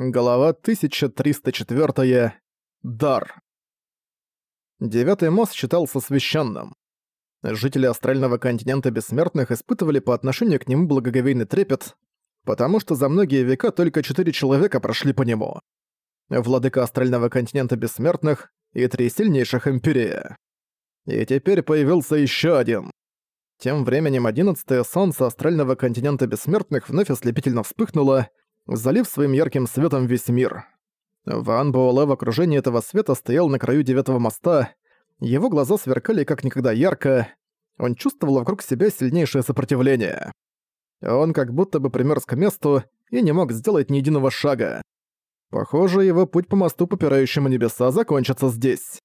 Глава 1304. Дар. Девятый мост считался священным. Жители астрального континента бессмертных испытывали по отношению к нему благоговейный трепет, потому что за многие века только четыре человека прошли по нему. Владыка астрального континента бессмертных и три сильнейших империи. И теперь появился еще один. Тем временем одиннадцатое солнце астрального континента бессмертных вновь ослепительно вспыхнуло, залив своим ярким светом весь мир. Ван Буэлэ в окружении этого света стоял на краю девятого моста, его глаза сверкали как никогда ярко, он чувствовал вокруг себя сильнейшее сопротивление. Он как будто бы примерз к месту и не мог сделать ни единого шага. Похоже, его путь по мосту, попирающему небеса, закончится здесь.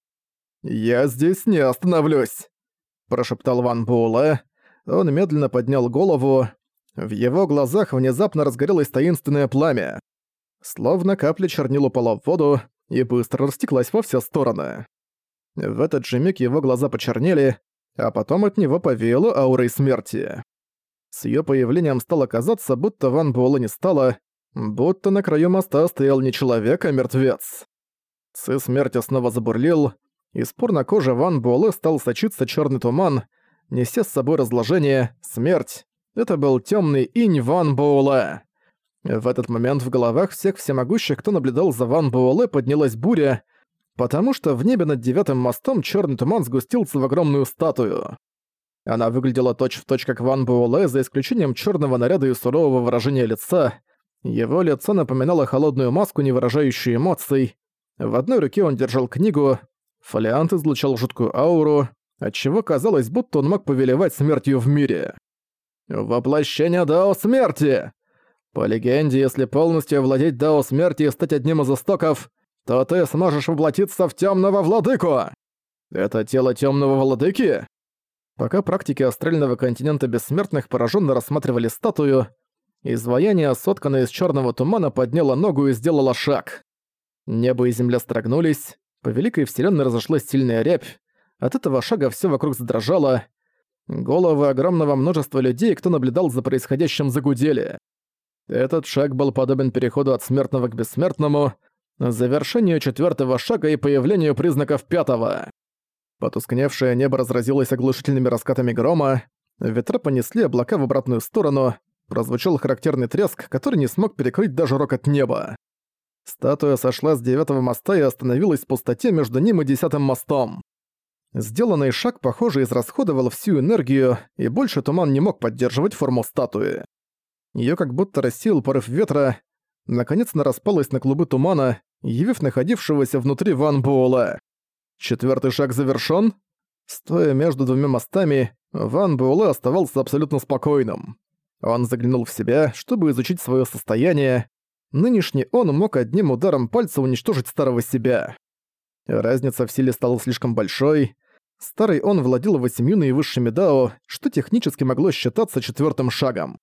«Я здесь не остановлюсь», – прошептал Ван Буэлэ. Он медленно поднял голову, в его глазах внезапно разгорелось таинственное пламя. Словно капля чернил упала в воду и быстро растеклась во все стороны. В этот же миг его глаза почернели, а потом от него повеяло аурой смерти. С её появлением стало казаться, будто Ван Буэлла не стало, будто на краю моста стоял не человек, а мертвец. Ци смерти снова забурлил, и спор на коже Ван Буэлэ стал сочиться чёрный туман, неся с собой разложение, смерть, это был темный инь Ван Буэлэ. В этот момент в головах всех всемогущих, кто наблюдал за Ван Буэлэ, поднялась буря, потому что в небе над девятым мостом черный туман сгустился в огромную статую. Она выглядела точь-в-точь точь как Ван Буэлэ, за исключением черного наряда и сурового выражения лица. Его лицо напоминало холодную маску, не выражающую эмоций. В одной руке он держал книгу, фолиант излучал жуткую ауру, отчего казалось, будто он мог повелевать смертью в мире. Воплощение Дао Смерти! По легенде, если полностью овладеть Дао Смерти и стать одним из истоков, то ты сможешь воплотиться в Темного Владыку! Это тело Темного Владыки? Пока практики астрального континента бессмертных пораженно рассматривали статую, изваяние, сотканное из черного тумана, подняло ногу и сделало шаг. Небо и земля строгнулись, по великой вселенной разошлась сильная рябь, от этого шага все вокруг задрожало, Головы огромного множества людей, кто наблюдал за происходящим, загудели. Этот шаг был подобен переходу от смертного к бессмертному, завершению четвертого шага и появлению признаков пятого. Потускневшее небо разразилось оглушительными раскатами грома, ветра понесли облака в обратную сторону, прозвучал характерный треск, который не смог перекрыть даже рокот неба. Статуя сошла с девятого моста и остановилась в пустоте между ним и десятым мостом. Сделанный шаг, похоже, израсходовал всю энергию, и больше туман не мог поддерживать форму статуи. Её как будто рассеял порыв ветра, наконец она распалась на клубы тумана, явив находившегося внутри Ван Буэлэ. Четвёртый шаг завершён. Стоя между двумя мостами, Ван Буэлэ оставался абсолютно спокойным. Он заглянул в себя, чтобы изучить своё состояние. Нынешний он мог одним ударом пальца уничтожить старого себя. Разница в силе стала слишком большой, Старый он владел восемью наивысшими дао, что технически могло считаться четвертым шагом.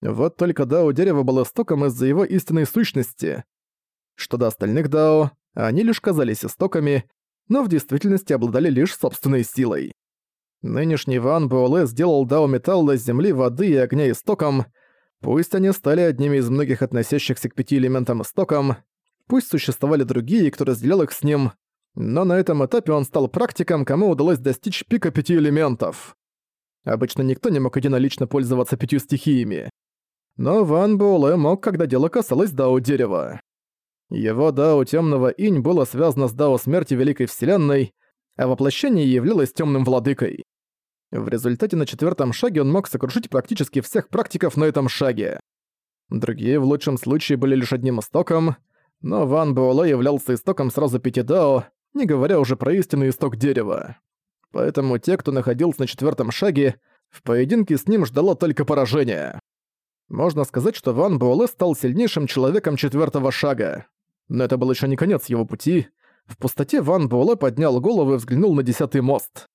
Вот только дао дерева было истоком из-за его истинной сущности. Что до остальных дао, они лишь казались истоками, но в действительности обладали лишь собственной силой. Нынешний Ван Буэлэ сделал дао металла земли, воды и огня истоком, пусть они стали одними из многих относящихся к пяти элементам истоком, пусть существовали другие, кто разделял их с ним, но на этом этапе он стал практиком, кому удалось достичь пика пяти элементов. Обычно никто не мог единолично пользоваться пятью стихиями. Но Ван Буэлэ мог, когда дело касалось Дао Дерева. Его Дао Тёмного Инь было связано с Дао Смерти Великой Вселенной, а воплощение являлось Тёмным Владыкой. В результате на четвертом шаге он мог сокрушить практически всех практиков на этом шаге. Другие в лучшем случае были лишь одним истоком, но Ван Буэлэ являлся истоком сразу пяти Дао, не говоря уже про истинный исток дерева. Поэтому те, кто находился на четвертом шаге, в поединке с ним ждало только поражение. Можно сказать, что Ван Буэлэ стал сильнейшим человеком четвертого шага. Но это был еще не конец его пути. В пустоте Ван Буэлэ поднял голову и взглянул на десятый мост.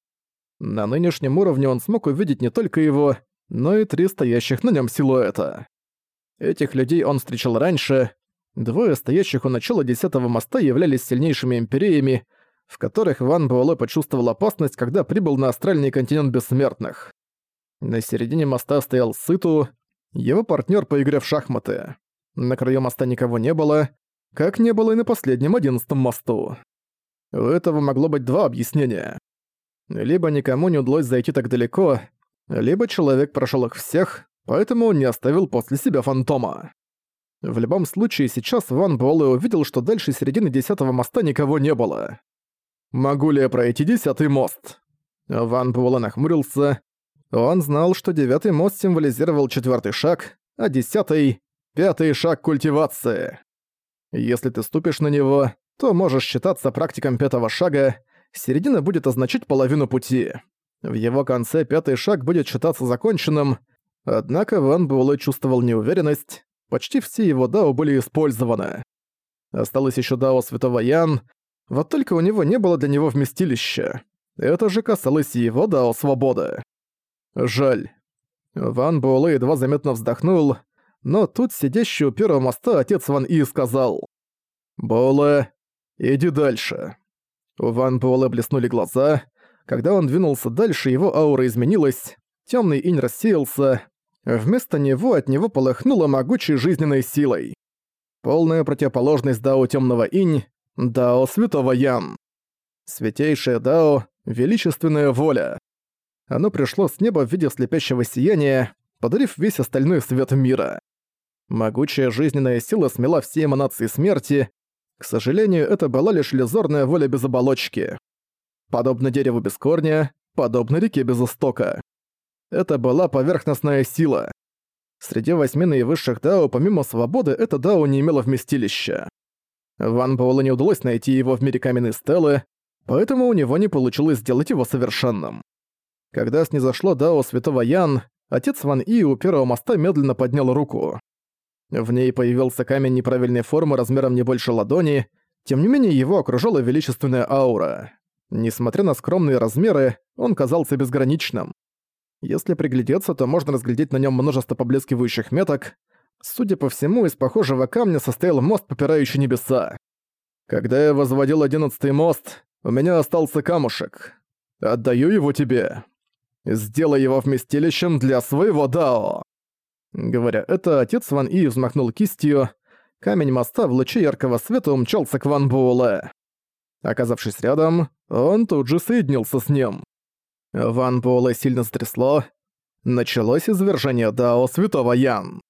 На нынешнем уровне он смог увидеть не только его, но и три стоящих на нем силуэта. Этих людей он встречал раньше, Двое стоящих у начала десятого моста являлись сильнейшими империями, в которых Ван Буэлэ почувствовал опасность, когда прибыл на астральный континент бессмертных. На середине моста стоял Сыту, его партнер по игре в шахматы. На краю моста никого не было, как не было и на последнем одиннадцатом мосту. У этого могло быть два объяснения. Либо никому не удалось зайти так далеко, либо человек прошел их всех, поэтому он не оставил после себя фантома. В любом случае, сейчас Ван Буэлэ увидел, что дальше середины десятого моста никого не было. «Могу ли я пройти десятый мост?» Ван Буэлэ нахмурился. Он знал, что девятый мост символизировал четвертый шаг, а десятый — пятый шаг культивации. Если ты ступишь на него, то можешь считаться практиком пятого шага, середина будет означать половину пути. В его конце пятый шаг будет считаться законченным, однако Ван Буэлэ чувствовал неуверенность, почти все его дао были использованы. Осталось еще дао Святого Ян, вот только у него не было для него вместилища. Это же касалось и его дао Свободы. Жаль. Ван Буэлэ едва заметно вздохнул, но тут сидящий у первого моста отец Ван И сказал. «Буэлэ, иди дальше». У Ван Буэлэ блеснули глаза. Когда он двинулся дальше, его аура изменилась, темный инь рассеялся, Вместо него от него полыхнуло могучей жизненной силой. Полная противоположность Дао Темного Инь, Дао Святого Ян. Святейшее Дао — величественная воля. Оно пришло с неба в виде слепящего сияния, подарив весь остальной свет мира. Могучая жизненная сила смела все эманации смерти. К сожалению, это была лишь иллюзорная воля без оболочки. Подобно дереву без корня, подобно реке без истока это была поверхностная сила. Среди восьми наивысших дао, помимо свободы, это дао не имело вместилища. Ван Буэллу не удалось найти его в мире каменной стелы, поэтому у него не получилось сделать его совершенным. Когда снизошло дао святого Ян, отец Ван И у первого моста медленно поднял руку. В ней появился камень неправильной формы размером не больше ладони, тем не менее его окружала величественная аура. Несмотря на скромные размеры, он казался безграничным. Если приглядеться, то можно разглядеть на нем множество поблескивающих меток. Судя по всему, из похожего камня состоял мост, попирающий небеса. Когда я возводил одиннадцатый мост, у меня остался камушек. Отдаю его тебе. Сделай его вместилищем для своего Дао. Говоря это, отец Ван И взмахнул кистью. Камень моста в луче яркого света умчался к Ван Буэлэ. Оказавшись рядом, он тут же соединился с ним. Ван Буэлэ сильно стрясло. Началось извержение Дао Святого Ян.